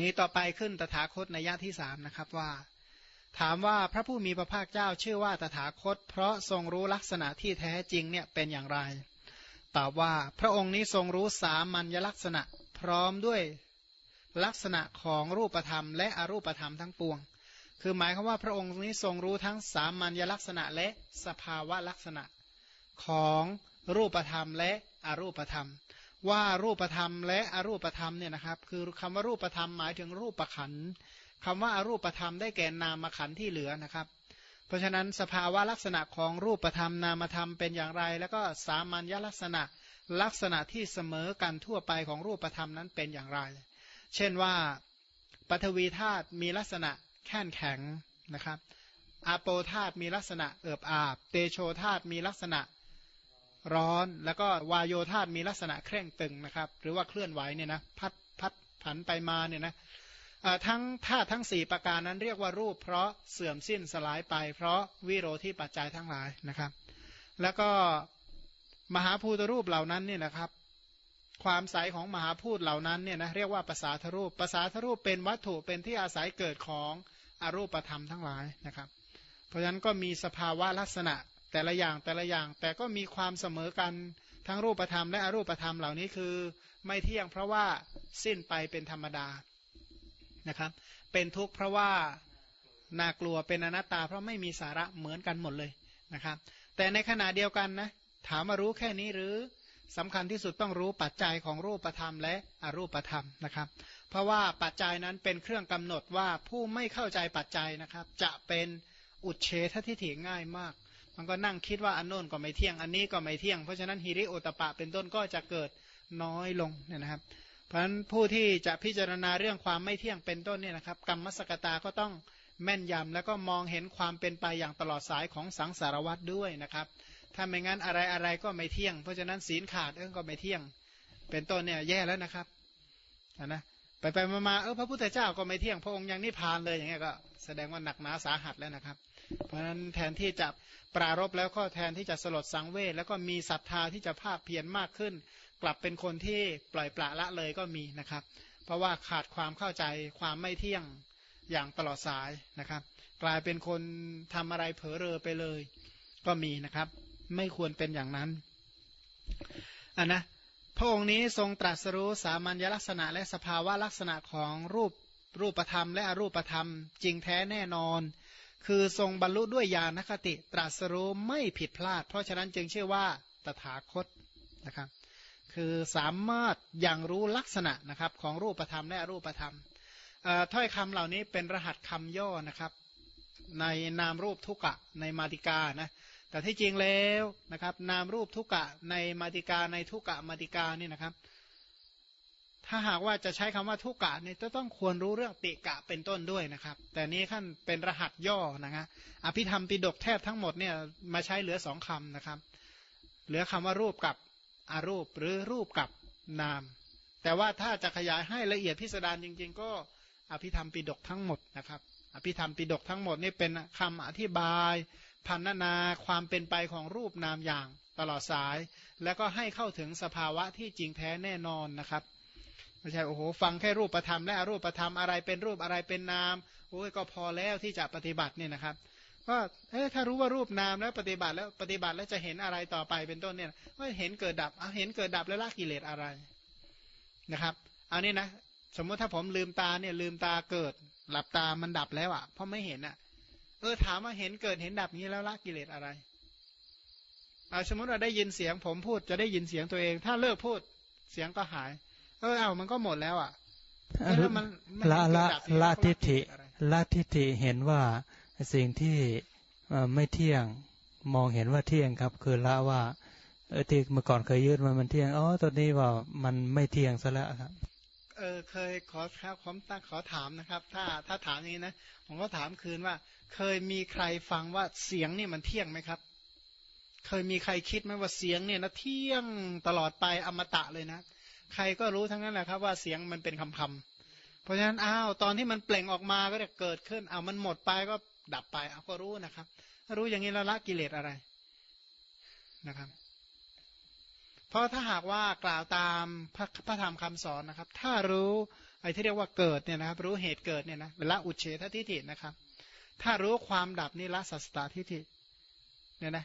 นี้ต่อไปขึ้นตถาคตในยะที่สามนะครับว่า ถามว่าพระผู้มีพระภาคเจ้าชื่อว่าตถาคต เพราะทรงรู้ลักษณะที่แท้จริงเนี่ยเป็นอย่างไร ตอบว่าพระองค์นี้ทรงรู้สามัญลักษณะพร้อมด้วยลักษณะของรูปธรรม และอรูปธรรมทั้งปวง คือหมายความว่าพระองค์นี้ทรงรู้ทั้งสามัญลักษณะและสภาวะลักษณะของรูปธรรมและอรูปธรรม ว่ารูปธรรมและอรูปธรรมเนี่ยนะครับ คือคำว่ารูปธรรมหมายถึงรูปขันคำว่าอารูปธรรมได้แก่นามขันที่เหลือนะครับ เพราะฉะนั้นสภาวะลักษณะของรูปธรรมนามธรรมเป็นอย่างไร แล้วก็สามัญลักษณะลักษณะที่เสมอกันทั่วไปของรูปธรรมนั้นเป็นอย่างไร เช่นว่าปฐวีธาตุมีลักษณะแข็งแข็งนะครับอาโปธาตุมีลักษณะเอิบอาบ เตโชธาตุมีลักษณะ ร้อนแล้วก็วายโยธาตมีลักษณะเคร่งตึงนะครับ หรือว่าเคลื่อนไหวเนี่ยนะพัดพัดผันไปมาเนี่ยนะทั้งธาตุทั้ง 4 ประการนั้นเรียกว่ารูป เพราะเสื่อมสิ้นสลายไป เพราะวิโรธีปัจจัยทั้งหลายนะครับ แล้วก็มหาภูตรูปเหล่านั้นเนี่ยนะครับ ความใสของมหาพูดเหล่านั้นเนี่ยนะเรียกว่าภาษาทรูปภาษาทรูปเป็นวัตถุเป็นที่อาศัยเกิดของอรูปธรรมทั้งหลายนะครับ เพราะฉะนั้นก็มีสภาวะลักษณะ แต่ละอย่างแต่ละอย่างแต่ก็มีความเสมอกันทั้งรูปธรรมและอรูปธรรมเหล่านี้คือ ไม่เที่ยงเพราะว่าสิ้นไปเป็นธรรมดานะครับ เป็นทุกข์เพราะว่าน่ากลัวเป็นอนัตตา เพราะไม่มีสาระเหมือนกันหมดเลยนะครับ แต่ในขณะเดียวกันนะถามมารู้แค่นี้หรือสำคัญที่สุดต้องรู้ปัจจัยของรูปธรรมและอรูปธรรมนะครับ เพราะว่าปัจจัยนั้นเป็นเครื่องกำหนดว่าผู้ไม่เข้าใจปัจจัยนะครับ จะเป็นอุดเฉททิฏฐิง่ายมาก มันก็นั่งคิดว่าอันโน้นก็ไม่เที่ยง อันนี้ก็ไม่เที่ยง เพราะฉะนั้นฮิริโอตปะเป็นต้นก็จะเกิดน้อยลงเนี่ยนะครับ เพราะฉะนั้นผู้ที่จะพิจารณาเรื่องความไม่เที่ยงเป็นต้นเนี่ยนะครับกรรมสกตาก็ต้องแม่นยำแล้วก็มองเห็นความเป็นไปอย่างตลอดสายของสังสารวัตรด้วยนะครับ ถ้าไม่งั้นอะไรอะไรก็ไม่เที่ยง เพราะฉะนั้นศีลขาดเออก็ไม่เที่ยง เป็นต้นเนี่ยแย่แล้วนะครับนะไปไปมาเออพระพุทธเจ้าก็ไม่เที่ยงพระองค์ยังนิพพานเลยอย่างเงี้ยก็แสดงว่าหนักหนาสาหัสแล้วนะครับ เพราะฉะนั้นแทนที่จะปรารบแล้วก็แทนที่จะสลดสังเวชแล้วก็มีศรัทธาที่จะภาคเพียรมากขึ้น กลับเป็นคนที่ปล่อยปละละเลยก็มีนะครับ เพราะว่าขาดความเข้าใจความไม่เที่ยงอย่างตลอดสายนะครับ กลายเป็นคนทำอะไรเผลอเรอไปเลย ก็มีนะครับ ไม่ควรเป็นอย่างนั้นอันนะพระองค์นี้ทรงตรัสรู้สามัญลักษณะและสภาวะลักษณะของรูปรูปธรรมและอรูปธรรม จริงแท้แน่นอน คือทรงบรรลุด้วยญาณคติ ตรัสรู้ไม่ผิดพลาด เพราะฉะนั้นจึงชื่อว่าตถาคตนะครับคือสามารถอย่างรู้ลักษณะนะครับของรูปธรรมและรูปธรรมถ้อยคำเหล่านี้เป็นรหัสคำย่อนะครับ ในนามรูปทุกะในมาติกานะแต่ที่จริงแล้วนะครับ นามรูปทุกะในมาติกาในทุกะมาติกานี่นะครับ ถ้าหากว่าจะใช้คำว่าทุกกะเนี่ยจะต้องควรรู้เรื่องติกะเป็นต้นด้วยนะครับ แต่นี้ขั้นเป็นรหัสย่อนะฮะอภิธรรมปิดกแทบทั้งหมดเนี่ยมาใช้เหลือสองคำนะครับ เหลือคำว่ารูปกับอารูปหรือรูปกับนาม แต่ว่าถ้าจะขยายให้ละเอียดพิสดารจริง ๆ ก็อภิธรรมปิดกทั้งหมดนะครับ อภิธรรมปิดกทั้งหมดนี่เป็นคำอธิบายพันนาความเป็นไปของรูปนามอย่างตลอดสาย แล้วก็ให้เข้าถึงสภาวะที่จริงแท้แน่นอนนะครับ ไม่ใช่โอ้โหฟังแค่รูปประธรรมและอรูปประธรรมอะไรเป็นรูปอะไรเป็นนามโอ้ยก็พอแล้วที่จะปฏิบัติเนี่ยนะครับว่าเอ้ถ้ารู้ว่ารูปนามแล้วปฏิบัติแล้วปฏิบัติแล้วจะเห็นอะไรต่อไปเป็นต้นเนี่ยว่าเห็นเกิดดับเอาเห็นเกิดดับแล้วละกิเลสอะไรนะครับเอานี่นะสมมติถ้าผมลืมตาเนี่ยลืมตาเกิด หลับตามันดับแล้วอะ่ะ เพราะไม่เห็นอะ่ะ เออถามว่าเห็นเกิดเห็นดับนี้แล้วละกิเลสอะไรเอาสมมติเราได้ยินเสียงผมพูดจะได้ยินเสียงตัวเอง ถ้าเลิกพูดเสียงก็หาย เออเอามันก็หมดแล้วอะแล้วมันละละละทิฏฐิละทิฏฐิเห็นว่าสิ่งที่ไม่เที่ยงมองเห็นว่าเที่ยงครับ คือละว่าเออที่เมื่อก่อนเคยยืดมันมันเที่ยงอ๋อตอนนี้ว่ามันไม่เที่ยงซะแล้วครับเออเคยขอครับผมตั้งขอถามนะครับ ถ้าถ้าถามอย่างนี้นะผมก็ถามคืนว่า เคยมีใครฟังว่าเสียงนี่มันเที่ยงไหมครับ เคยมีใครคิดไหมว่าเสียงเนี่ยนะเที่ยงตลอดไปอมตะเลยนะ ใครก็รู้ทั้งนั้นแหละครับว่าเสียงมันเป็นคำคำเพราะฉะนั้นอ้าวตอนที่มันเปล่งออกมาก็จะเกิดขึ้นเอามันหมดไปก็ดับไปเอาก็รู้นะครับ รู้อย่างนี้ล้วละกิเลสอะไรนะครับ เพราะถ้าหากว่ากล่าวตามพระพระธรรมคำสอนนะครับ ถ้ารู้อ้ที่เรียกว่าเกิดเนี่ยนะครับ รู้เหตุเกิดเนี่ยนะละอุเฉททิฏฐินะครับ ถ้ารู้ความดับนี่ละสัสตาทิฏฐิเนี่ยนะ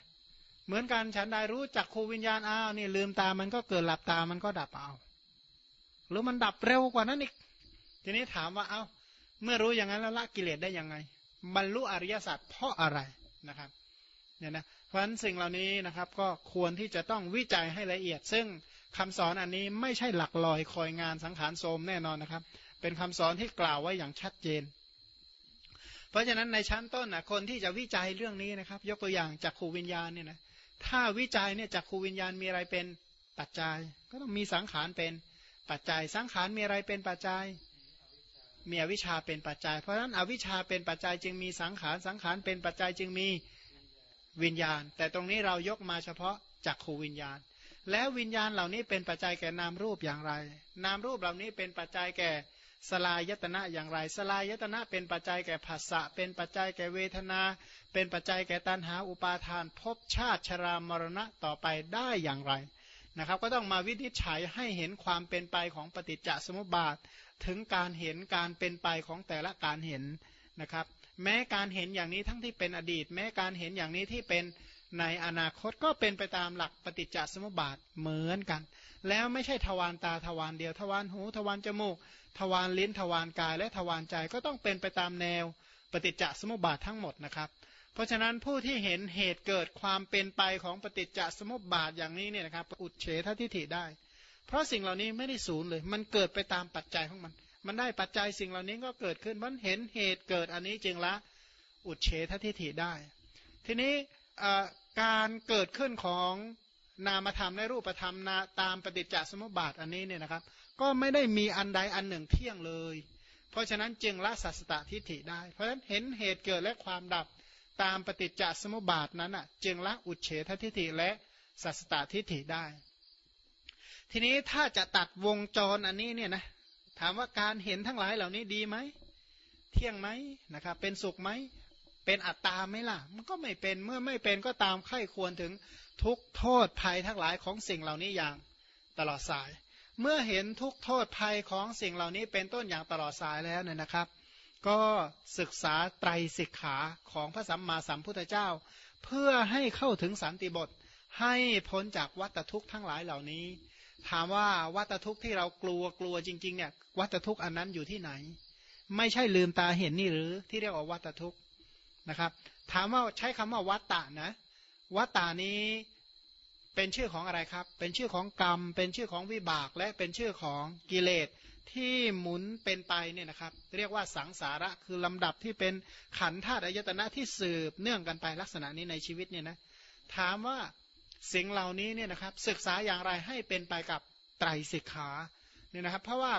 เหมือนกันฉันได้รู้จักครูวิญญาณอ้าวนี่ลืมตามันก็เกิดหลับตามันก็ดับเอา หรือมันดับเร็วกว่านั้นอีก ทีนี้ถามว่าเอา้าเมื่อรู้อย่างนั้นแล้วละกิเลสได้ยังไง บรรลุอริยสัจเพราะอะไรนะครับเนี่ยนะเพราะฉะนั้นสิ่งเหล่านี้นะครับก็ควรที่จะต้องวิจัยให้ละเอียด ซึ่งคำสอนอันนี้ไม่ใช่หลักลอยคอยงานสังขารโสมแน่นอนนะครับ เป็นคำสอนที่กล่าวไว้อย่างชัดเจน เพราะฉะนั้นในชั้นต้นนะคนที่จะวิจัยเรื่องนี้นะครับ ยกตัวอย่างจากขูวิญญาณเนี่ยนะถ้าวิจัยเนี่ยจากขูวิญญาณมีอะไรเป็นปัจจัย ก็ต้องมีสังขารเป็น ปัจจัยสังขารมีอะไรเป็นปัจจัย มีอวิชชาเป็นปัจจัย เพราะฉะนั้นอวิชชาเป็นปัจจัยจึงมีสังขารสังขารเป็นปัจจัยจึงมีวิญญาณ แต่ตรงนี้เรายกมาเฉพาะจากขูวิญญาณ แล้ววิญญาณเหล่านี้เป็นปัจจัยแก่นามรูปอย่างไร นามรูปเหล่านี้เป็นปัจจัยแก่สลายตนะอย่างไร สลายตนะเป็นปัจจัยแก่ผัสสะ เป็นปัจจัยแก่เวทนา เป็นปัจจัยแก่ตัณหาอุปาทานภพชาติชรามรณะต่อไปได้อย่างไร นะครับ ก็ต้องมาวินิจฉัยให้เห็นความเป็นไปของปฏิจจสมุปบาท ถึงการเห็นการเป็นไปของแต่ละการเห็นนะครับ แม้การเห็นอย่างนี้ทั้งที่เป็นอดีต แม้การเห็นอย่างนี้ที่เป็นในอนาคตก็เป็นไปตามหลักปฏิจจสมุปบาทเหมือนกัน แล้วไม่ใช่ทวารตาทวารเดียวทวารหูทวารจมูก ทวารลิ้นทวารกายและทวารใจก็ต้องเป็นไปตามแนวปฏิจจสมุปบาททั้งหมดนะครับ เพราะฉะนั้นผู้ที่เห็นเหตุเกิดความเป็นไปของปฏิจจสมุปบาทอย่างนี้เนี่ยนะครับอุดเฉททิฏฐิได้ เพราะสิ่งเหล่านี้ไม่ได้ศูนย์เลย มันเกิดไปตามปัจจัยของมัน มันได้ปัจจัยสิ่งเหล่านี้ก็เกิดขึ้นมันเห็นเหตุเกิดอันนี้จึงละอุดเฉททิฏฐิได้ ทีนี้การเกิดขึ้นของนามธรรมและรูปธรรมนาตามปฏิจจสมุปบาทอันนี้เนี่ยนะครับ ก็ไม่ได้มีอันใดอันหนึ่งเที่ยงเลย เพราะฉะนั้นจึงละสัสตตทิฏฐิได้ เพราะฉะนั้นเห็นเหตุเกิดและความดับ ตามปฏิจจสมุปบาทนั้นอะจึงละอุเฉททิฏฐิและสัสตทิฏฐิได้ ทีนี้ถ้าจะตัดวงจรอันนี้เนี่ยนะถามว่าการเห็นทั้งหลายเหล่านี้ดีไหมเที่ยงไหมนะครับเป็นสุขไหมเป็นอัตตาไหมล่ะ มันก็ไม่เป็นเมื่อไม่เป็นก็ตามไข้ควรถึงทุกโทษภัยทั้งหลายของสิ่งเหล่านี้อย่างตลอดสาย เมื่อเห็นทุกโทษภัยของสิ่งเหล่านี้เป็นต้นอย่างตลอดสายแล้วเนี่ยนะครับ ก็ศึกษาไตรสิกขาของพระสัมมาสัมพุทธเจ้า เพื่อให้เข้าถึงสันติบทให้พ้นจากวัตทุกข์ทั้งหลายเหล่านี้ ถามว่าวัตทุกข์ที่เรากลัวกลัวจริง ๆ เนี่ยวัตทุกข์อันนั้นอยู่ที่ไหน ไม่ใช่ลืมตาเห็นนี่หรือที่เรียกว่าวัตทุกข์นะครับ ถามว่าใช้คำว่าวัตตะนะวัตตานี้ เป็นชื่อของอะไรครับ เป็นชื่อของกรรม เป็นชื่อของวิบาก และเป็นชื่อของกิเลสที่หมุนเป็นไปเนี่ยนะครับ เรียกว่าสังสาระคือลำดับที่เป็นขันธาตุอายตนะที่สืบเนื่องกันไปลักษณะนี้ในชีวิตเนี่ยนะ ถามว่าสิ่งเหล่านี้เนี่ยนะครับศึกษาอย่างไรให้เป็นไปกับไตรสิกขาเนี่ยนะครับ เพราะว่า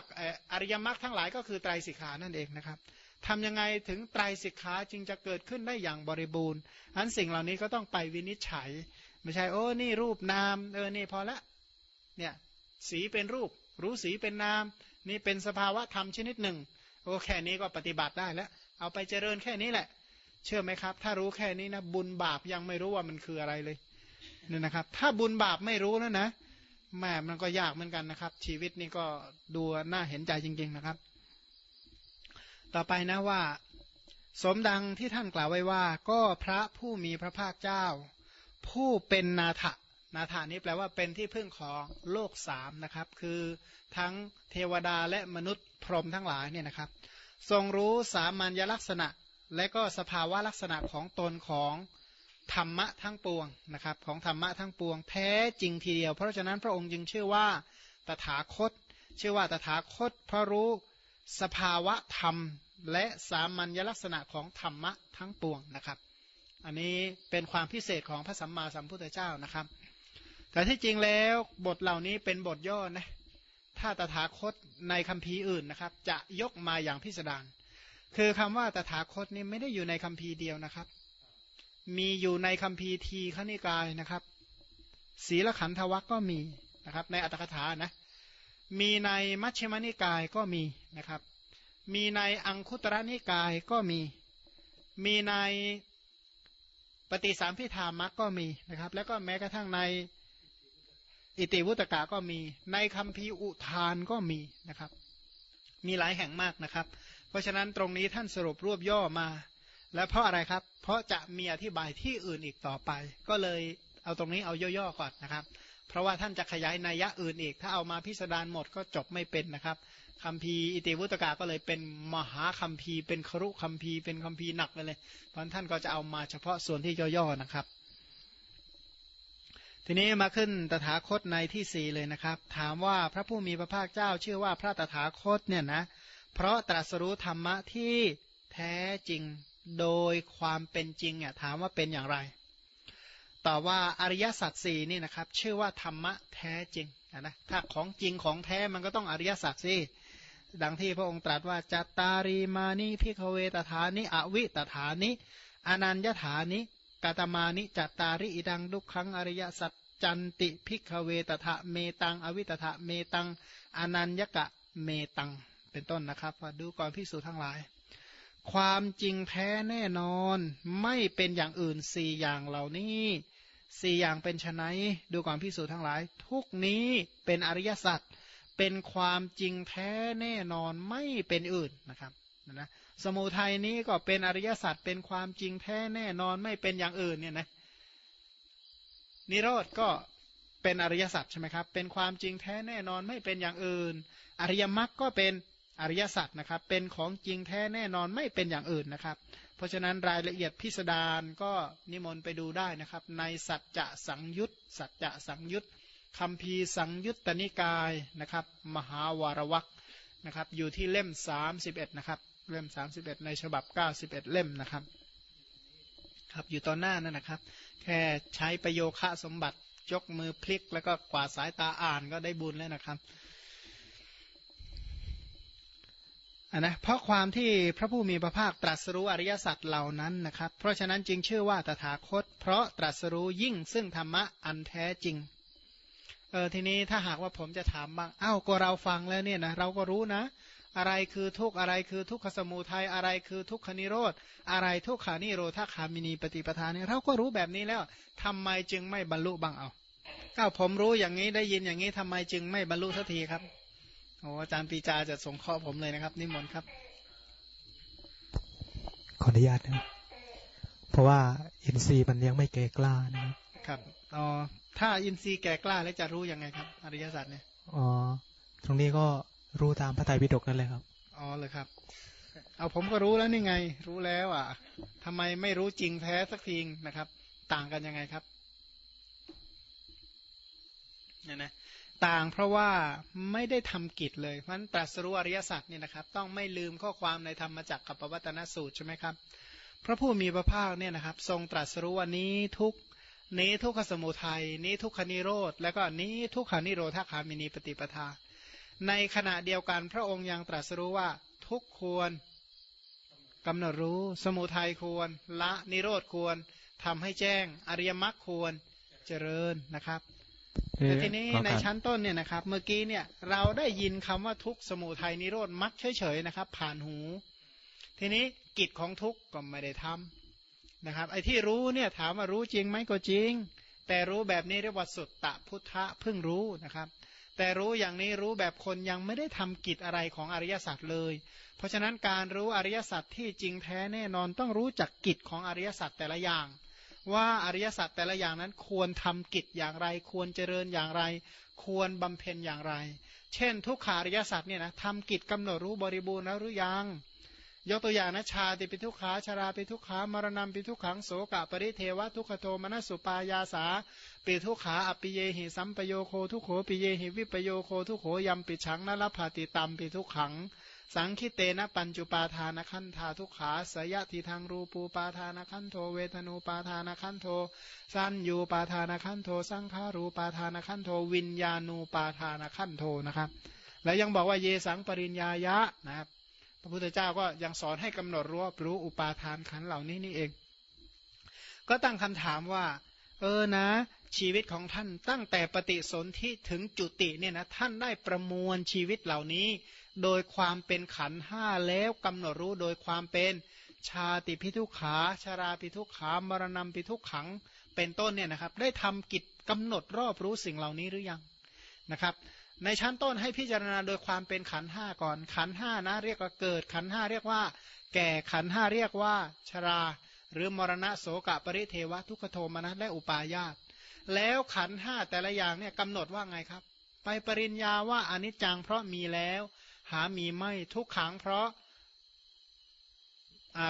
อริยมรรคทั้งหลายก็คือไตรสิกขานั่นเองนะครับทำยังไงถึงไตรสิกขาจึงจะเกิดขึ้นได้อย่างบริบูรณ์อันสิ่งเหล่านี้ก็ต้องไปวินิจฉัย ไม่ใช่โอ้นี่รูปนาม เออนี่พอละเนี่ยสีเป็นรูป รู้สีเป็นนาม นี่เป็นสภาวะธรรมชนิดหนึ่ง โอ้แค่นี้ก็ปฏิบัติได้แล้ว เอาไปเจริญแค่นี้แหละ เชื่อไหมครับ ถ้ารู้แค่นี้นะบุญบาปยังไม่รู้ว่ามันคืออะไรเลยนี่นะครับ ถ้าบุญบาปไม่รู้แล้วนะแม่มันก็ยากเหมือนกันนะครับ ชีวิตนี่ก็ดูน่าเห็นใจจริง ๆนะครับ ต่อไปนะว่า สมดังที่ท่านกล่าวไว้ว่า ก็พระผู้มีพระภาคเจ้า ผู้เป็นนาถนาถานี้แปลว่าเป็นที่พึ่งของโลกสามนะครับ คือทั้งเทวดาและมนุษย์พรหมทั้งหลายเนี่ยนะครับ ทรงรู้สามัญลักษณะ และก็สภาวะลักษณะของตนของธรรมะทั้งปวงนะครับ ของธรรมะทั้งปวงแท้จริงทีเดียว เพราะฉะนั้นพระองค์จึงชื่อว่าตถาคต ชื่อว่าตถาคต เพราะรู้สภาวะธรรมและสามัญลักษณะของธรรมะทั้งปวงนะครับ อันนี้เป็นความพิเศษของพระสัมมาสัมพุทธเจ้านะครับ แต่ที่จริงแล้วบทเหล่านี้เป็นบทย่อนะถ้าตถาคตในคัมภีร์อื่นนะครับ จะยกมาอย่างพิสดารคือคำว่าตถาคตนี่ไม่ได้อยู่ในคัมภีร์เดียวนะครับ มีอยู่ในคัมภีร์ทีขณิกายนะครับศีลขันธวัคก็มีนะครับ ในอัตถกถานะมีในมัชฌิมนิกายก็มีนะครับ มีในอังคุตระนิกายก็มี มีใน ปฏิสามพิธามักก็มีนะครับ แล้วก็แม้กระทั่งในอิติวุตกะก็มี ในคำพีอุทานก็มีนะครับ มีหลายแห่งมากนะครับ เพราะฉะนั้นตรงนี้ท่านสรุปรวบย่อมา และเพราะอะไรครับ เพราะจะมีอธิบายที่อื่นอีกต่อไป ก็เลยเอาตรงนี้เอาย่อๆก่อนนะครับ เพราะว่าท่านจะขยายนัยยะอื่นอีก ถ้าเอามาพิสดารหมดก็จบไม่เป็นนะครับคำพีอิติวุตกาก็เลยเป็นมหาคำพีเป็นครุคำพีเป็นคำพีหนักเลยเพราะท่านก็จะเอามาเฉพาะส่วนที่ย่อๆนะครับ ทีนี้มาขึ้นตถาคตในที่สี่เลยนะครับ ถามว่าพระผู้มีพระภาคเจ้าชื่อว่าพระตถาคตเนี่ยนะ เพราะตรัสรู้ธรรมะที่แท้จริงโดยความเป็นจริงเนี่ยถามว่าเป็นอย่างไร ตอบว่าอริยสัจสี่นี่นะครับ ชื่อว่าธรรมะแท้จริงนะถ้าของจริงของแท้มันก็ต้องอริยสัจสี่ดังที่พระองค์ตรัสว่าจัตตารีมานิ ภิกขเวตถานิอวิตถานิอนัญญถานิ กตมานิจัตตาริอิทัง ทุกขังอริยสัจจันติ ภิกขเวตถเมตัง อวิตถะเมตังอนัญญกะเมตัง เป็นต้นนะครับว่าดูก่อนพิสูจทั้งหลาย ความจริงแท้แน่นอนไม่เป็นอย่างอื่นสี่อย่างเหล่านี้ สี่อย่างเป็นไนดูก่อนพิสูจทั้งหลาย ทุกนี้เป็นอริยสัจเป็นความจริงแท้แน่นอนไม่เป็นอื่นนะครับนะสมุทัยนี้ก็เป็นอริยสัจเป็นความจริงแท้แน่นอนไม่เป็นอย่างอื่นเนี่ยนะนิโรธก็เป็นอริยสัจใช่ไหมครับ เป็นความจริงแท้แน่นอนไม่เป็นอย่างอื่น อริยมรรคก็เป็นอริยสัจนะครับ เป็นของจริงแท้แน่นอนไม่เป็นอย่างอื่นนะครับ ราะฉะนั้นรายละเอียดพิสดารก็นิมนต์ไปดูได้นะครับ ในสัจจะสังยุตสัจจะสังยุตคำพีสังยุตตนิกายนะครับ มหาวารวักนะครับ อยู่ที่เล่ม 31 นะครับ เล่ม 31 ในฉบับ 91 เล่มนะครับครับอยู่ตอนหน้านั่นนะครับ แค่ใช้ประโยคะสมบัติยกมือพลิกแล้วก็กวาดสายตาอ่านก็ได้บุญแล้วนะครับ นนะเพราะความที่พระผู้มีพระภาคตรัสรู้อริยสัจเหล่านั้นนะครับ เพราะฉะนั้นจึงชื่อว่าตถาคต เพราะตรัสรู้ยิ่งซึ่งธรรมะอันแท้จริงเออทีนี้ถ้าหากว่าผมจะถามบ้างอ้าวก็เราฟังแล้วเนี่ยนะเราก็รู้นะ อะไรคือทุกอะไรคือทุกขสมุทัยอะไรคือทุกขนิโรธอะไรทุกขานิโรธาขามินีปฏิปทานเนี่ยเราก็รู้แบบนี้แล้วทำไมจึงไม่บรรลุบ้างเอาก้าผมรู้อย่างนี้ได้ยินอย่างนี้ทำไมจึงไม่บรรลุสักทีครับ โอ้อาจารย์ปีจาจะส่งข้อผมเลยนะครับ นิมนต์ครับ ขออนุญาตนะเพราะว่าอินทรีย์มันยังไม่แก่กล้านะครับครับอ๋อถ้าอินทรีย์แก่กล้าแล้วจะรู้ยังไงครับ อริยสัจเนี่ยอ๋อตรงนี้ก็รู้ตามพระไตรปิฎกนั่นเลยครับอ๋อเลยครับ เอาผมก็รู้แล้วนี่ไง รู้แล้วอะทำไมไม่รู้จริงแท้สักทีนะครับ ต่างกันยังไงครับเนี่ยนะ ต่างเพราะว่าไม่ได้ทำกิจเลยเพราะนั้นตรัสรู้อริยสัจเนี่ยนะครับ ต้องไม่ลืมข้อความในธรรมจักรกับปวัตนสูตรใช่ไหมครับ พระผู้มีพระภาคเนี่ยนะครับ ทรงตรัสรู้วันนี้ทุกนี้ทุกขสมุทัยนี้ทุกขานิโรธแล้วก็นี้ทุกขานิโรธาคามินีปฏิปทา ในขณะเดียวกันพระองค์ยังตรัสรู้ว่าทุกควรกำหนดรู้สมุทัยควร ละนิโรธควรทำให้แจ้งอริยมรรคควรเจริญนะครับ แต่ทีนี้ในชั้นต้นเนี่ยนะครับเมื่อกี้เนี่ยเราได้ยินคำว่าทุกสมุทัยนิโรธมักเฉยๆนะครับ ผ่านหู ทีนี้กิจของทุกก็ไม่ได้ทำนะครับ ไอ้ที่รู้เนี่ยถามว่ารู้จริงไหมก็จริง แต่รู้แบบนี้เรียกว่าสุดตะพุทธะเพิ่งรู้นะครับ แต่รู้อย่างนี้รู้แบบคนยังไม่ได้ทำกิจอะไรของอริยสัจเลย เพราะฉะนั้นการรู้อริยสัจที่จริงแท้แน่นอนต้องรู้จักกิจของอริยสัจแต่ละอย่าง ว่าอริยสัจแต่ละอย่างนั้นควรทำกิจอย่างไร ควรเจริญอย่างไร ควรบำเพ็ญอย่างไร เช่น ทุกขาริยสัจเนี่ยนะทำกิจกำหนดรู้บริบูรณ์แล้วหรือยัง ยกตัวอย่างนะชาติปิทุกขาชาราปิทุกขามรณะปิทุกขังโสกะปริเทวะทุกขโทมนสุปายาสาปิทุกขาอปิเยหิสัมปโยโคทุกโขปิเยหิวิปโยโคทุกโขยำปิฉังนรพาติตัมปิทุกขัง สังคิเตนะปัญจุปาทานขันธาทุกขาสยะทิทางรูปูปาทานขันโทเวทนูปาทานขันโท สัญยูปาทานขันโท สังขารูปาทานขันโท วิญญาณูปาทานขันโทนะครับ แล้วยังบอกว่าเยสังปริญญายะนะครับ พระพุทธเจ้าก็ยังสอนให้กำหนดรู้รู้อุปาทานขันเหล่านี้นี่เอง ก็ตั้งคำถามว่า เออนะ ชีวิตของท่านตั้งแต่ปฏิสนธิถึงจุติเนี่ยนะท่านได้ประมวลชีวิตเหล่านี้ โดยความเป็นขันห้าแล้วกำหนดรู้โดยความเป็นชาติพิทุขาชาราพิทุขามรณะพิทุขังเป็นต้นเนี่ยนะครับได้ทำกิจกำหนดรอบรู้สิ่งเหล่านี้หรือยังนะครับในชั้นต้นให้พิจารณาโดยความเป็นขันห้าก่อน ขันห้านะเรียกว่าเกิด ขันห้าเรียกว่า แก่ขันห้าเรียกว่าชรา หรือมรณะโสกะปริเทวะทุกขโทมนัสและอุปาญาตแล้วขันห้าแต่ละอย่างเนี่ยกำหนดว่าไงครับ ไปปริญญาว่าอนิจจังเพราะมีแล้ว หามีไม่ทุกขังเพราะ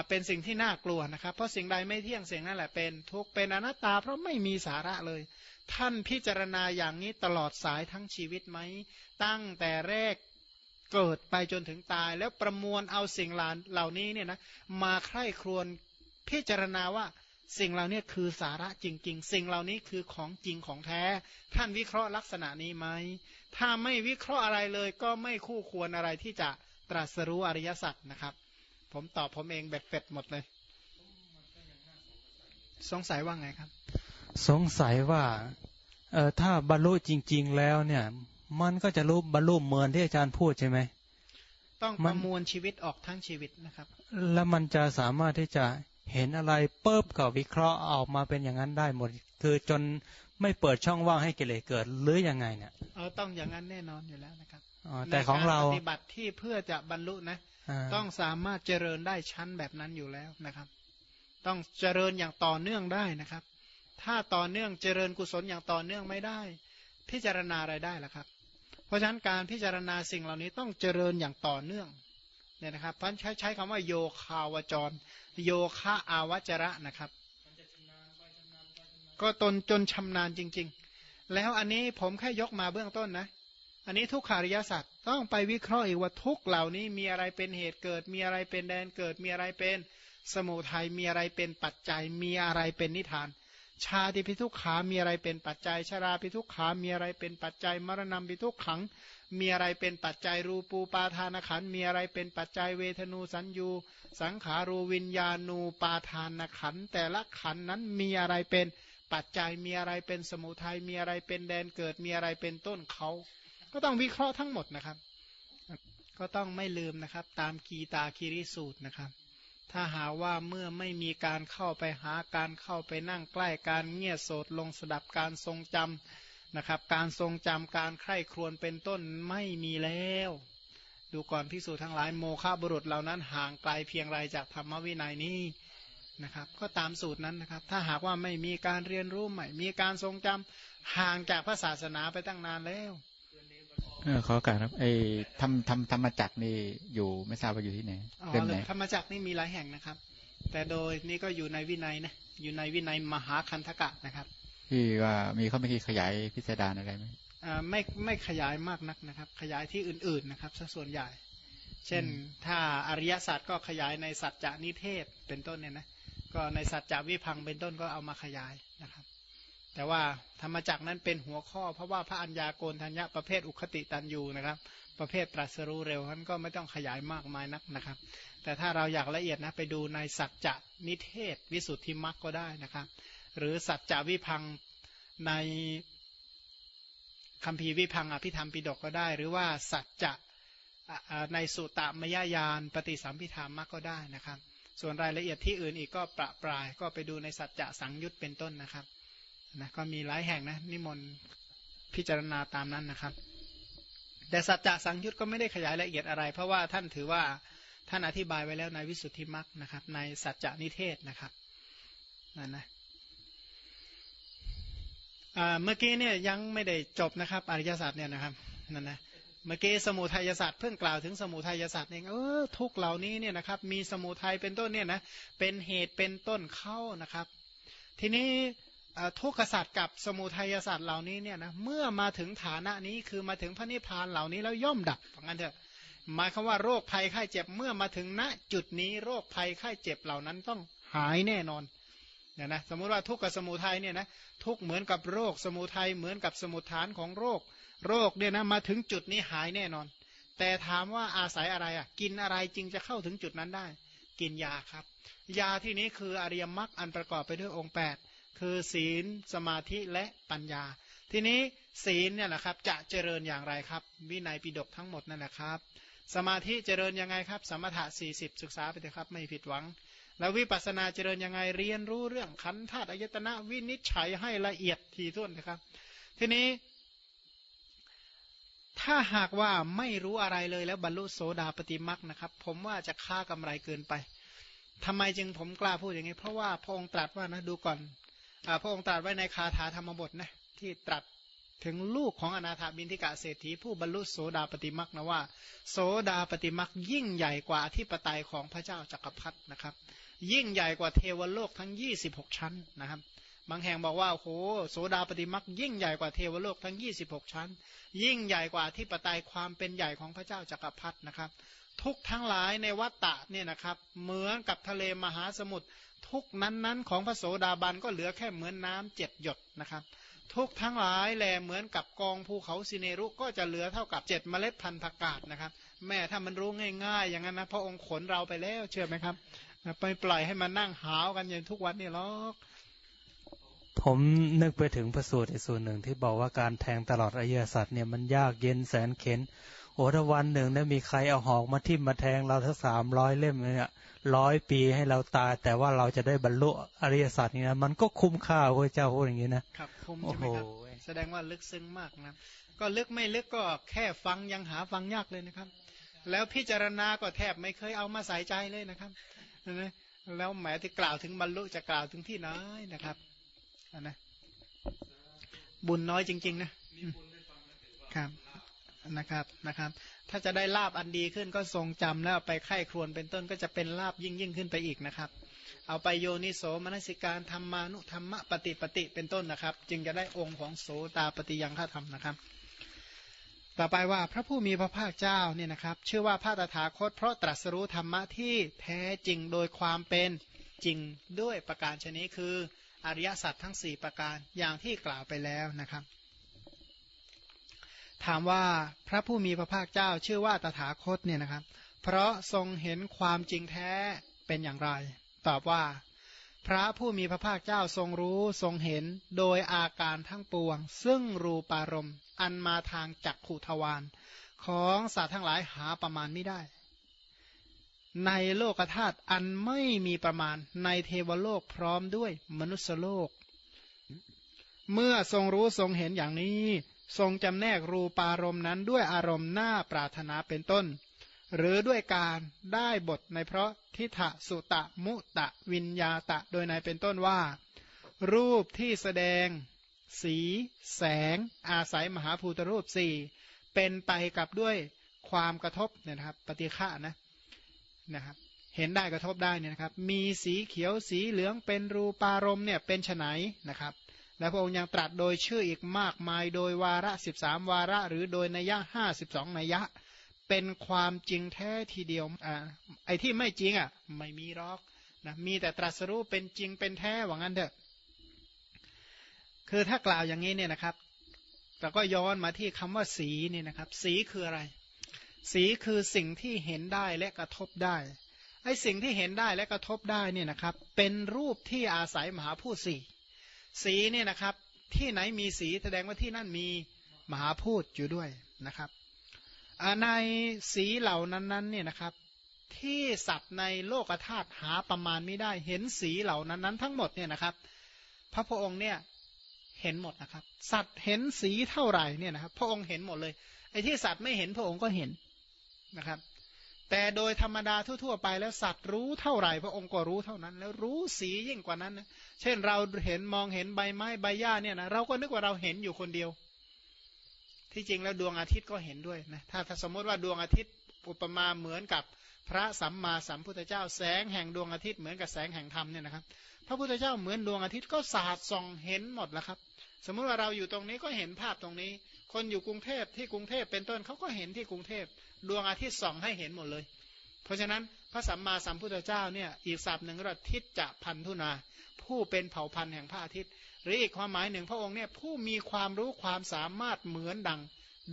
เป็นสิ่งที่น่ากลัวนะครับ เพราะสิ่งใดไม่เที่ยงสิ่งนั่นแหละเป็นทุกเป็นอนัตตา เพราะไม่มีสาระเลย ท่านพิจารณาอย่างนี้ตลอดสายทั้งชีวิตไหม ตั้งแต่แรกเกิดไปจนถึงตาย แล้วประมวลเอาสิ่งเหล่านี้เนี่ยนะมาใคร่ครวญพิจารณาว่าสิ่งเหล่านี้คือสาระจริง ๆ สิ่งเหล่านี้คือของจริงของแท้ ท่านวิเคราะห์ลักษณะนี้ไหม ถ้าไม่วิเคราะห์อะไรเลยก็ไม่คู่ควรอะไรที่จะตรัสรู้อริยสัจนะครับ ผมตอบผมเองแบบเป็ดหมดเลย สงสัยว่าไงครับ สงสัยว่าเออถ้าบรรลุจริง ๆ แล้วเนี่ย มันก็จะรู้บรรลุเหมือนที่อาจารย์พูดใช่ไหมต้องประมวลชีวิตออกทั้งชีวิตนะครับ แล้วมันจะสามารถที่จะเห็นอะไรเปิบกับวิเคราะห์ออกมาเป็นอย่างนั้นได้หมด คือจน ไม่เปิดช่องว่างให้กิเลสเกิดหรือยังไงเนี่ยเออต้องอย่างนั้นแน่นอนอยู่แล้วนะครับแต่ของเราปฏิบัติที่เพื่อจะบรรลุนะ ต้องสามารถเจริญได้ชั้นแบบนั้นอยู่แล้วนะครับ ต้องเจริญอย่างต่อเนื่องได้นะครับ ถ้าต่อเนื่องเจริญกุศลอย่างต่อเนื่องไม่ได้ พิจารณาอะไรได้ล่ะครับ เพราะฉะนั้นการพิจารณาสิ่งเหล่านี้ต้องเจริญอย่างต่อเนื่องเนี่ยนะครับเพราะใช้ใช้คำว่าโยคาวจร โยคะอาวจระนะครับ ก็ตนจนชำนาญจริง ๆ แล้วอันนี้ผมแค่ยกมาเบื้องต้นนะ อันนี้ทุกขาริยสัตว์ต้องไปวิเคราะห์อีกว่าทุกเหล่านี้มีอะไรเป็นเหตุเกิด มีอะไรเป็นแดนเกิด มีอะไรเป็นสมุทัยมีอะไรเป็นปัจจัย มีอะไรเป็นนิทาน ชาติพิทุกขา มีอะไรเป็นปัจจัย ชราพิทุกขา มีอะไรเป็นปัจจัย มรณะพิทุกขัง มีอะไรเป็นปัจจัย รูปูปาทานขัน มีอะไรเป็นปัจจัย เวทนูสัญญู สังขารูวิญญาณูปาทานขัน แต่ละขันนั้นมีอะไรเป็น ปัจจัยมีอะไรเป็นสมุทัยมีอะไรเป็นแดนเกิดมีอะไรเป็นต้นเขา ก็ต้องวิเคราะห์ทั้งหมดนะครับ ก็ต้องไม่ลืมนะครับ ตามกีตาคิริสูตรนะครับ ถ้าหาว่าเมื่อไม่มีการเข้าไปหาการเข้าไปนั่งใกล้การเงียยโสดลงสดับการทรงจำนะครับ การทรงจำการใคร่ครวญเป็นต้นไม่มีแล้วดูก่อนพิสูจน์ทั้งหลายโมฆะบุรุษเหล่านั้นห่างไกลเพียงไรจากธรรมวินัยนี้ นะครับ ก็ตามสูตรนั้นนะครับ ถ้าหากว่าไม่มีการเรียนรู้ใหม่ มีการทรงจำห่างจากพระศาสนาไปตั้งนานแล้วเออขอการครับไอ้ทำทำธรรมจักรนี่อยู่ไม่ทราบว่าอยู่ที่ไหนเล่มไหนธรรมจักรนี่มีหลายแห่งนะครับ แต่โดยนี่ก็อยู่ในวินัยนะอยู่ในวินัยมหาคันธกะนะครับ ที่ว่ามีเขาไม่คีขยายพิสดารอะไรไหมอ่าไม่ไม่ขยายมากนักนะครับ ขยายที่อื่นๆนะครับส่วนใหญ่ เช่น ถ้าอริยศาสตร์ก็ขยายในสัจจานิเทศเป็นต้นเนี่ยนะ ก็ในสัจจวิพังเป็นต้นก็เอามาขยายนะครับ แต่ว่าธรรมจักนั้นเป็นหัวข้อ เพราะว่าพระัญญาโกนทัญญะประเภทอุคติตันยูนะครับ ประเภทตรัสรู้เร็วนั้นก็ไม่ต้องขยายมากมายนักนะครับ แต่ถ้าเราอยากละเอียดนะไปดูในสัจจะนิเทศ วิสุทธิมรรคก็ได้นะครับ หรือสัจจะวิพังในคำพีวิพังอภิธรรมปิดกก็ได้ หรือว่าสัจจะในสุตตมยญาณปฏิสัมพิธามมรรคก็ได้นะครับ ส่วนรายละเอียดที่อื่นอีกก็ประปรายก็ไปดูในสัจจะสังยุตเป็นต้นนะครับนะก็มีหลายแห่งนะนิมนต์พิจารณาตามนั้นนะครับ แต่สัจจะสังยุตก็ไม่ได้ขยายละเอียดอะไร เพราะว่าท่านถือว่าท่านอธิบายไว้แล้วในวิสุทธิมรรคนะครับ ในสัจจะนิเทศนะครับนั่นนะเมื่อกี้เนี่ยยังไม่ได้จบนะครับอริยศาสตร์เนี่ยนะครับนั่นนะ เมื่อกี้สมุทัยศาสตร์เพิ่งกล่าวถึงสมุทัยศาสตร์เองเออทุกเหล่านี้เนี่ยนะครับ มีสมุทัยเป็นต้นเนี่ยนะเป็นเหตุเป็นต้นเข้านะครับ ทีนี้ทุกขศาสตร์กับสมุทัยศาสตร์เหล่านี้เนี่ยนะเมื่อมาถึงฐานะนี้คือมาถึงพระนิพพานเหล่านี้แล้วย่อมดับฝังกันเถอะหมายคือว่าโรคภัยไข้เจ็บเมื่อมาถึงณจุดนี้โรคภัยไข้เจ็บเหล่านั้นต้องหายแน่นอนเนี่ยนะสมมุติว่าทุกข์กับสมุทัยเนี่ยนะทุกเหมือนกับโรคสมุทัยเหมือนกับสมุทฐานของโรค โรคเนี่ยนะมาถึงจุดนี้หายแน่นอน แต่ถามว่าอาศัยอะไรอะ กินอะไรจึงจะเข้าถึงจุดนั้นได้ กินยาครับ ยาที่นี้คืออริยมรรคอันประกอบไปด้วยองค์ 8 คือศีลสมาธิและปัญญา ทีนี้ศีลเนี่ยนะครับ จะเจริญอย่างไรครับ วินัยปิฎกทั้งหมดนั่นแหละครับ สมาธิเจริญยังไงครับ สมถะสี่สิบศึกษาไปเถอะครับ ไม่ผิดหวังแล้ววิปัสสนาเจริญยังไงเรียนรู้เรื่องขันธ์ธาตุอายตนะวินิจฉัยให้ละเอียดทีท่วนนะครับ ทีนี้ ถ้าหากว่าไม่รู้อะไรเลยแล้วบรรลุโสดาปฏิมักนะครับ ผมว่าจะค่ากำไรเกินไปทำไมจึงผมกล้าพูดอย่างนี้ เพราะว่าพระองค์ตรัสว่านะดูก่อนอพระองค์ตรัสไว้ในคาถาธรรมบทนะที่ตรัสถึงลูกของอนาถาบินทิกะเศรษฐีผู้บรรลุโสดาปฏิมักนะว่า โสดาปฏิมักยิ่งใหญ่กว่าที่ปไตยของพระเจ้าจักรพรรดินะครับ ยิ่งใหญ่กว่าเทวโลกทั้ง 26 ชั้นนะครับ บางแห่งบอกว่าโอ้โหโสดาปฏิมักยิ่งใหญ่กว่าเทวโลกทั้ง 26 ชั้น ยิ่งใหญ่กว่าที่ปไตยความเป็นใหญ่ของพระเจ้าจักรพรรดินะครับ ทุกทั้งหลายในวัฏฏะเนี่ยนะครับ เหมือนกับทะเลมหาสมุทรทุกนั้นๆ ของพระโสดาบันก็เหลือแค่เหมือนน้ำเจ็ดหยดนะครับ ทุกทั้งหลายแลเหมือนกับกองภูเขาสิเนรุก็จะเหลือเท่ากับเจ็ดเมล็ดพันธุ์ผักกาดนะครับ แม่ถ้ามันรู้ง่ายๆ อย่างนั้นนะพระองค์ขนเราไปแล้วเชื่อไหมครับไปปล่อยให้มันนั่งหาวกันอย่างทุกวันนี่หรอก ผมนึกไปถึงพระสูตรอีกส่วนหนึ่งที่บอกว่าการแทงตลอดอริยสัจเนี่ยมันยากเย็นแสนเข็นโอ้ถ้าวันหนึ่งเนี่ยมีใครเอาหอกมาทิ่มมาแทงเราทั้งสามร้อยเล่มเนี่ยร้อยปีให้เราตาย แต่ว่าเราจะได้บรรลุอริยสัจนี่นะมันก็คุ้มค่าพระเจ้าพูดอย่างนี้นะครับคุ้มใช่ไหมครับแสดงว่าลึกซึ้งมากนะก็ลึกไม่ลึกก็แค่ฟังยังหาฟังยากเลยนะครับ แล้วพิจารณาก็แทบไม่เคยเอามาใส่ใจเลยนะครับนะแล้วแหมที่กล่าวถึงบรรลุจะกล่าวถึงที่ไหนนะครับ นะบุญน้อยจริง ๆ นะครับนะครับนะครับ ถ้าจะได้ลาบอันดีขึ้นก็ทรงจำแล้วไปไข้ครวนเป็นต้นก็จะเป็นลาบยิ่งยิ่งขึ้นไปอีกนะครับ เอาไปโยนิโสมนสิการธรรมานุธรรมปฏิปฏิเป็นต้นนะครับ จึงจะได้องค์ของโสตาปฏิยังฆาธรรมนะครับ ต่อไปว่าพระผู้มีพระภาคเจ้าเนี่ยนะครับ ชื่อว่าพระตถาคต เพราะตรัสรู้ธรรมะที่แท้จริงโดยความเป็นจริงด้วยประการชนิดคือ อริยสัจทั้ง 4 ประการอย่างที่กล่าวไปแล้วนะครับ ถามว่าพระผู้มีพระภาคเจ้าชื่อว่าตถาคตเนี่ยนะครับ เพราะทรงเห็นความจริงแท้เป็นอย่างไร ตอบว่า พระผู้มีพระภาคเจ้าทรงรู้ทรงเห็นโดยอาการทั้งปวง ซึ่งรูปารมณ์ อันมาทางจักขุทวารของสัตว์ทั้งหลายหาประมาณไม่ได้ ในโลกธาตุอันไม่มีประมาณในเทวโลกพร้อมด้วยมนุษยโลก เมื่อทรงรู้ทรงเห็นอย่างนี้ ทรงจำแนกรูปารมณ์นั้นด้วยอารมณ์หน่าปรารถนาเป็นต้น หรือด้วยการได้บทในเพราะทิฏฐสุตะมุตะวิญญาตะโดยในเป็นต้นว่า รูปที่แสดง สี แสง อาศัยมหาภูตรูปสี่เป็นไปกับด้วยความกระทบเนี่ยนะครับ ปฏิฆะนะ นะครับ เห็นได้กระทบได้เนี่ยนะครับ มีสีเขียวสีเหลืองเป็นรูปารมณ์เนี่ยเป็นไนนะครับ และพระองค์ยังตรัสโดยชื่ออีกมากมายโดยวาระสิบสามวาระ หรือโดยนัยยะห้าสิบสองนัยยะ เป็นความจริงแท้ทีเดียวอ่าไอ้ที่ไม่จริงอะไม่มีหรอกนะมีแต่ตรัสรู้เป็นจริงเป็นแท้ว่างั้นเถอะ คือถ้ากล่าวอย่างนี้เนี่ยนะครับเราก็ย้อนมาที่คำว่าสีนี่นะครับ สีคืออะไร สีคือสิ่งที่เห็นได้และกระทบได้ไอ้สิ่งที่เห็นได้และกระทบได้เนี่ยนะครับ เป็นรูปที่อาศัยมหาพูดสี่สีเนี่ยนะครับ ที่ไหนมีสีแสดงว่าที่นั่นมีมหาพูดอยู่ด้วยนะครับในสีเหล่านั้นนั้นเนี่ยนะครับที่สัตว์ในโลกธาตุหาประมาณไม่ได้ เห็นสีเหล่านั้นนั้นทั้งหมดเนี่ยนะครับ พระพุทธองค์เนี่ยเห็นหมดนะครับ สัตว์เห็นสีเท่าไหร่เนี่ยนะครับ พระองค์เห็นหมดเลยไอ้ที่สัตว์ไม่เห็นพระองค์ก็เห็น นะครับ แต่โดยธรรมดาทั่วๆไปแล้วสัตว์รู้เท่าไหร่พระองค์ก็รู้เท่านั้น แล้วรู้สียิ่งกว่านั้นนะเช่นเราเห็นมองเห็นใบไม้ใบหญ้าเนี่ยนะเราก็นึกว่าเราเห็นอยู่คนเดียว ที่จริงแล้วดวงอาทิตย์ก็เห็นด้วยนะถ้าสมมติว่าดวงอาทิตย์อุปมาเหมือนกับพระสัมมาสัมพุทธเจ้าแสงแห่งดวงอาทิตย์เหมือนกับแสงแห่งธรรมเนี่ยนะครับ พระพุทธเจ้าเหมือนดวงอาทิตย์ก็สาดส่องเห็นหมดแล้วครับ สมมุติว่าเราอยู่ตรงนี้ก็เห็นภาพตรงนี้ คนอยู่กรุงเทพที่กรุงเทพเป็นต้นเขาก็เห็นที่กรุงเทพดวงอาทิตย์ส่องให้เห็นหมดเลย เพราะฉะนั้นพระสัมมาสัมพุทธเจ้าเนี่ยอีกศัพท์หนึ่งเราทิศจะพันธุนา ผู้เป็นเผ่าพันธุ์แห่งพระอาทิตย์ หรืออีกความหมายหนึ่งพระองค์เนี่ยผู้มีความรู้ความสามารถเหมือนดัง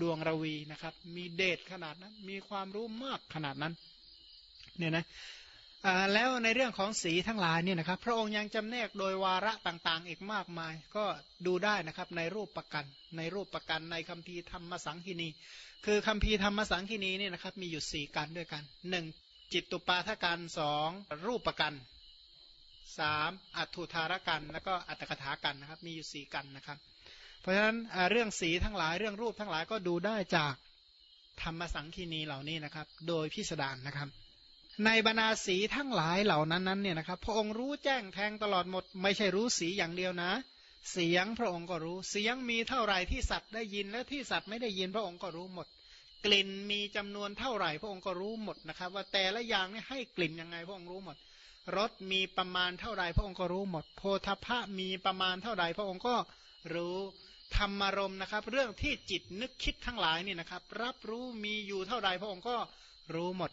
ดวงระวีนะครับ มีเดชขนาดนั้น มีความรู้มากขนาดนั้น เนี่ยนะ แล้วในเรื่องของสีทั้งหลายเนี่ยนะครับ พระองค์ยังจำแนกโดยวาระต่างๆ อีกมากมาย ก็ดูได้นะครับในรูปประกัน ในรูปประกันในคัมภีร์ธรรมสังคีนี คือคัมภีร์ธรรมสังคีนีเนี่ยนะครับมีอยู่สี่กันด้วยกันหนึ่งจิตตุปาทกันสองรูปประกันสามอัตุธารกัน แล้วก็อัตถกถากันนะครับ มีอยู่สี่กันนะครับ เพราะฉะนั้นเรื่องสีทั้งหลายเรื่องรูปทั้งหลายก็ดูได้จากธรรมสังคีนีเหล่านี้นะครับ โดยพิสดารนะครับ ในบรรดาสีทั้งหลายเหล่านั้นนั้นเนี่ยนะครับ พระองค์รู้แจ้งแทงตลอดหมด ไม่ใช่รู้สีอย่างเดียวนะ เสียงพระองค์ก็รู้ เสียงมีเท่าไหร่ที่สัตว์ได้ยินและที่สัตว์ไม่ได้ยินพระองค์ก็รู้หมด กลิ่นมีจำนวนเท่าไหร่ พระองค์ก็รู้หมดนะครับ ว่าแต่ละอย่างนี่ให้กลิ่นยังไงพระองค์รู้หมดรสมีประมาณเท่าไรพระองค์ก็รู้หมด โพธพะมีประมาณเท่าไรพระองค์ก็รู้ธรรมารมนะครับ เรื่องที่จิตนึกคิดทั้งหลายนี่นะครับ รับรู้มีอยู่เท่าไรพระองค์ก็รู้หมด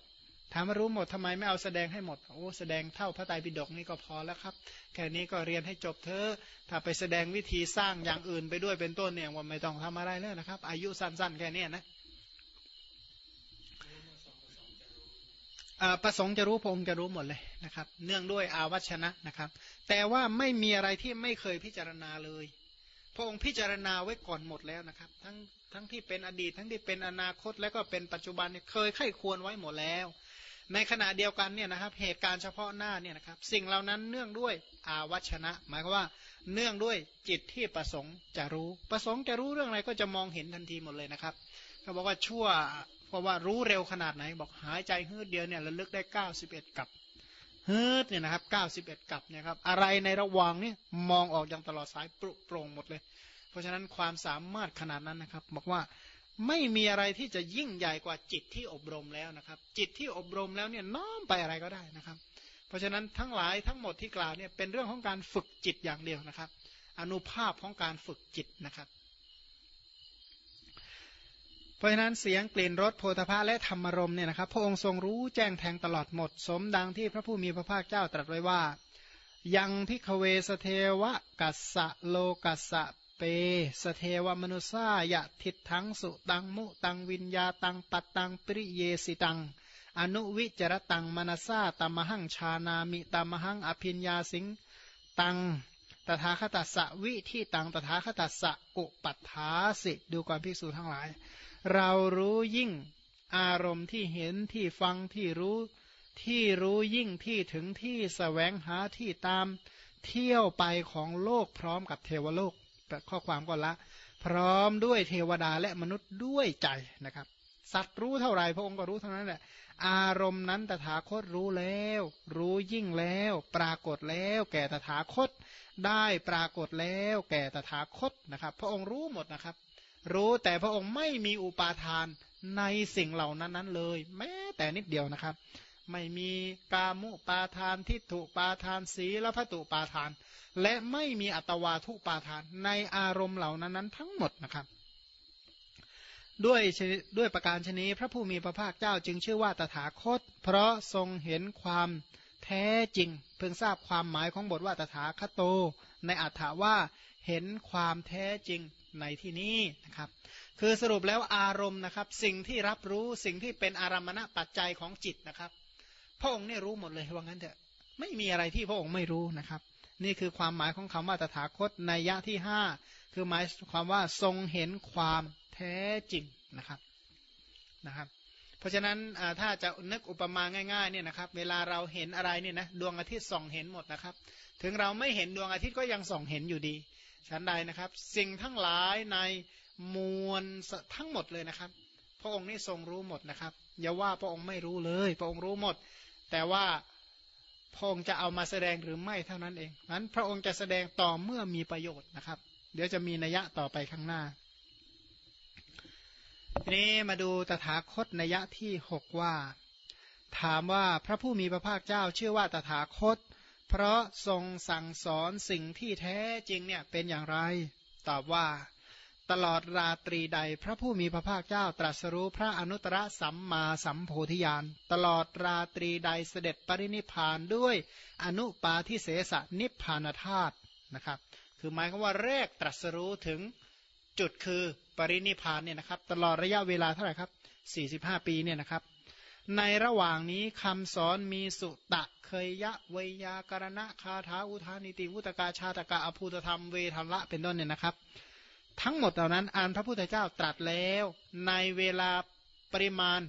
ถามว่ารู้หมดทำไมไม่เอาแสดงให้หมด โอ้แสดงเท่าพระไตรปิฎกนี่ก็พอแล้วครับ แค่นี้ก็เรียนให้จบเถอะ ถ้าไปแสดงวิธีสร้างอย่างอื่นไปด้วยเป็นต้นเนี่ยว่าไม่ต้องทำอะไรเลยนะครับ อายุสั้นๆ แค่นี้นะประสงค์จะรู้พงค์จะรู้หมดเลยนะครับ เนื่องด้วยอาวัชนะนะครับ แต่ว่าไม่มีอะไรที่ไม่เคยพิจารณาเลย พระองค์พิจารณาไว้ก่อนหมดแล้วนะครับ ทั้งทั้งที่เป็นอดีต ทั้งที่เป็นอนาคตและก็เป็นปัจจุบันเนี่ยเคยไข้ควรไว้หมดแล้ว ในขณะเดียวกันเนี่ยนะครับ เหตุการณ์เฉพาะหน้าเนี่ยนะครับ สิ่งเหล่านั้นเนื่องด้วยอาวัชนะ หมายความว่าเนื่องด้วยจิตที่ประสงค์จะรู้ ประสงค์จะรู้เรื่องอะไรก็จะมองเห็นทันทีหมดเลยนะครับเขาบอกว่าชั่วเพราะว่ารู้เร็วขนาดไหน บอกหายใจฮืดเดียวเนี่ยระลึกได้เก้าสิบเอ็ดกับฮืดเนี่ยนะครับเก้าสิบเอ็ดกับเนี่ยครับอะไรในระหว่างนี้มองออกอย่างตลอดสายปรุโปร่งหมดเลย เพราะฉะนั้นความสามารถขนาดนั้นนะครับ บอกว่า ไม่มีอะไรที่จะยิ่งใหญ่กว่าจิตที่อบรมแล้วนะครับ จิตที่อบรมแล้วเนี่ยน้อมไปอะไรก็ได้นะครับ เพราะฉะนั้นทั้งหลายทั้งหมดที่กล่าวเนี่ยเป็นเรื่องของการฝึกจิตอย่างเดียวนะครับ อนุภาพของการฝึกจิตนะครับ เพราะฉะนั้นเสียงกลิ่นรสโพธภาและธรรมรมเนี่ยนะครับพระองค์ทรงรู้แจ้งแทงตลอดหมด สมดังที่พระผู้มีพระภาคเจ้าตรัสไว้ว่า ยังพิกเวสเทวะกัสสะโลกัสสะ เปสเทวมนุษายะทิทังสุตังมุตังวิญญาตังปัตตังปริเยสิตัง อนุวิจรตังมนซาตมหังชานามิตมหังอภิญญาสิงตังตถาคตัสสะวิที่ตังตถาคตัสสะกุปัฏฐาสิดูความพิสูจทั้งหลาย เรารู้ยิ่งอารมณ์ที่เห็นที่ฟังที่รู้ที่รู้ยิ่งที่ถึงที่สแสวงหาที่ตามเที่ยวไปของโลกพร้อมกับเทวโลก ข้อความก็ละ พร้อมด้วยเทวดาและมนุษย์ด้วยใจนะครับ สัตว์รู้เท่าไรพระองค์ก็รู้เท่านั้นแหละ อารมณ์นั้นตถาคตรู้แล้ว รู้ยิ่งแล้ว ปรากฏแล้ว แก่ตถาคต ได้ปรากฏแล้ว แก่ตถาคตนะครับ พระองค์รู้หมดนะครับ รู้แต่พระองค์ไม่มีอุปาทานในสิ่งเหล่านั้นนั้นเลย แม้แต่นิดเดียวนะครับ ไม่มีกามุปาทานทิฏฐุปาทานสีและพตุปาทาน และไม่มีอัตวาทุปาทาน ในอารมณ์เหล่านั้นนั้นทั้งหมดนะครับ ด้วยด้วยประการชนีพระผู้มีพระภาคเจ้าจึงชื่อว่าตถาคต เพราะทรงเห็นความแท้จริง เพิ่งทราบความหมายของบทว่าตถาคโต ในอัฏฐาว่าเห็นความแท้จริงในที่นี้นะครับ คือสรุปแล้วอารมณ์นะครับ สิ่งที่รับรู้สิ่งที่เป็นอารมณปัจจัยของจิตนะครับ พระองค์เนี่ยรู้หมดเลยว่างั้นเถอะไม่มีอะไรที่พระองค์ไม่รู้นะครับ นี่คือความหมายของคำว่าตถาคตในยะที่ห้าคือหมายความว่าทรงเห็นความแท้จริงนะครับนะครับ เพราะฉะนั้นถ้าจะนึกอุปมาง่ายๆเนี่ยนะครับ เวลาเราเห็นอะไรเนี่ยนะดวงอาทิตย์ส่องเห็นหมดนะครับ ถึงเราไม่เห็นดวงอาทิตย์ก็ยังส่องเห็นอยู่ดีชั้นใดนะครับ สิ่งทั้งหลายในมวลทั้งหมดเลยนะครับ พระองค์นี่ทรงรู้หมดนะครับอย่าว่าพระองค์ไม่รู้เลย พระองค์รู้หมด แต่ว่าพระองค์จะเอามาแสดงหรือไม่เท่านั้นเองนั้นพระองค์จะแสดงต่อเมื่อมีประโยชน์นะครับ เดี๋ยวจะมีนัยยะต่อไปข้างหน้าทีนี้มาดูตถาคตนัยยะที่หกว่า ถามว่าพระผู้มีพระภาคเจ้าชื่อว่าตถาคต เพราะทรงสั่งสอนสิ่งที่แท้จริงเนี่ยเป็นอย่างไร ตอบว่า ตลอดราตรีใดพระผู้มีพระภาคเจ้าตรัสรู้พระอนุตตรสัมมาสัมโพธิญาณตลอดราตรีใดเสด็จปรินิพานด้วยอนุปาทิเสสนิพานธาตุนะครับ คือหมายความว่าแรกตรัสรู้ถึงจุดคือปรินิพานเนี่ยนะครับ ตลอดระยะเวลาเท่าไหร่ครับ 45 ปีเนี่ยนะครับ ในระหว่างนี้คำสอนมีสุตะเคยยะเวยากรณะคาถาอุทานิติวุตกาชาตกะอภูตธรรมเวทัละเป็นต้นเนี่ยนะครับ ทั้งหมดเหล่านั้นอ่านพระพุทธเจ้าตรัสแล้ว ในเวลาปริมาณ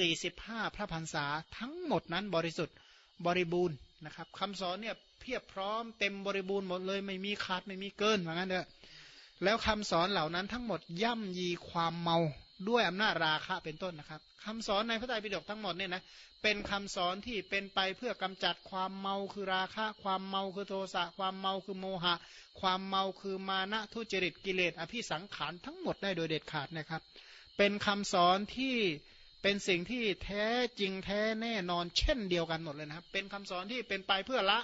45 พระพรรษา ทั้งหมดนั้นบริสุทธิ์บริบูรณ์นะครับคำสอนเนี่ยเพียบพร้อมเต็มบริบูรณ์หมดเลยไม่มีขาดไม่มีเกินเหมือนกันเถอะแล้วคำสอนเหล่านั้นทั้งหมดย่ำยีความเมา ด้วยอำนาจราคะเป็นต้นนะครับคำสอนในพระไตรปิฎกทั้งหมดเนี่ยนะเป็นคำสอนที่เป็นไปเพื่อกำจัดความเมาคือราคะ ความเมาคือโทสะความเมาคือโมหะ ความเมาคือมานะทุจริตกิเลสอภิสังขารทั้งหมดได้โดยเด็ดขาดนะครับ เป็นคำสอนที่เป็นสิ่งที่แท้จริงแท้แน่นอนเช่นเดียวกันหมดเลยนะครับ เป็นคำสอนที่เป็นไปเพื่อละ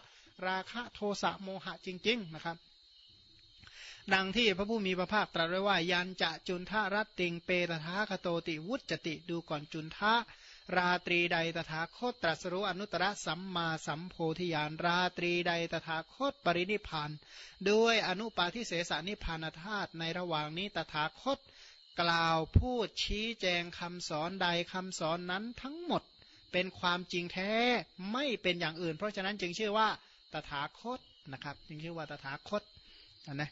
ราคะโทสะโมหะจริง ๆ นะครับ ดังที่พระผู้มีพระภาคตรัสไว้ว่ายันจะจุนทารัตติงเปตทาคโตติวุจติดูก่อนจุนทะราตรีใดตถาคตตรัสรู้อนุตตรสัมมาสัมโพธิญาณราตรีใดตถาคตปรินิพานด้วยอนุปาทิเสสนิพานธาตุในระหว่างนี้ตถาคตกล่าวพูดชี้แจงคำสอนใดคำสอนนั้นทั้งหมดเป็นความจริงแท้ไม่เป็นอย่างอื่น เพราะฉะนั้นจึงชื่อว่าตถาคตนะครับ จึงชื่อว่าตถาคตนะ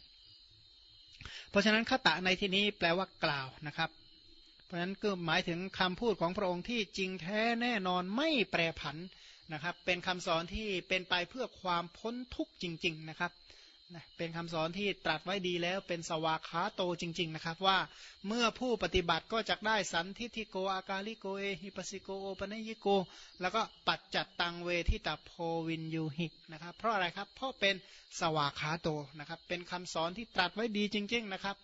เพราะฉะนั้นคตะในที่นี้แปลว่ากล่าวนะครับ เพราะฉะนั้นก็หมายถึงคำพูดของพระองค์ที่จริงแท้แน่นอนไม่แปรผันนะครับ เป็นคำสอนที่เป็นไปเพื่อความพ้นทุกข์จริง ๆนะครับ นะเป็นคำสอนที่ตรัสไว้ดีแล้วเป็นสวากขาโตจริง ๆ นะครับ ว่าเมื่อผู้ปฏิบัติก็จะได้สันทิทิโกอากาลิโกเอหิปัสิโกโอปนยิโก แล้วก็ปัจจัดตังเวทิตาโพวินยูหินะครับ เพราะอะไรครับ เพราะเป็นสวากขาโตนะครับ เป็นคำสอนที่ตรัสไว้ดีจริง ๆ นะครับ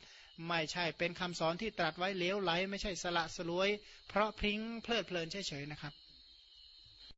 ไม่ใช่เป็นคำสอนที่ตรัสไว้เลี้ยวไหล ไม่ใช่สละสลวย เพราะพริ้งเพลิดเพลินเฉยๆนะครับ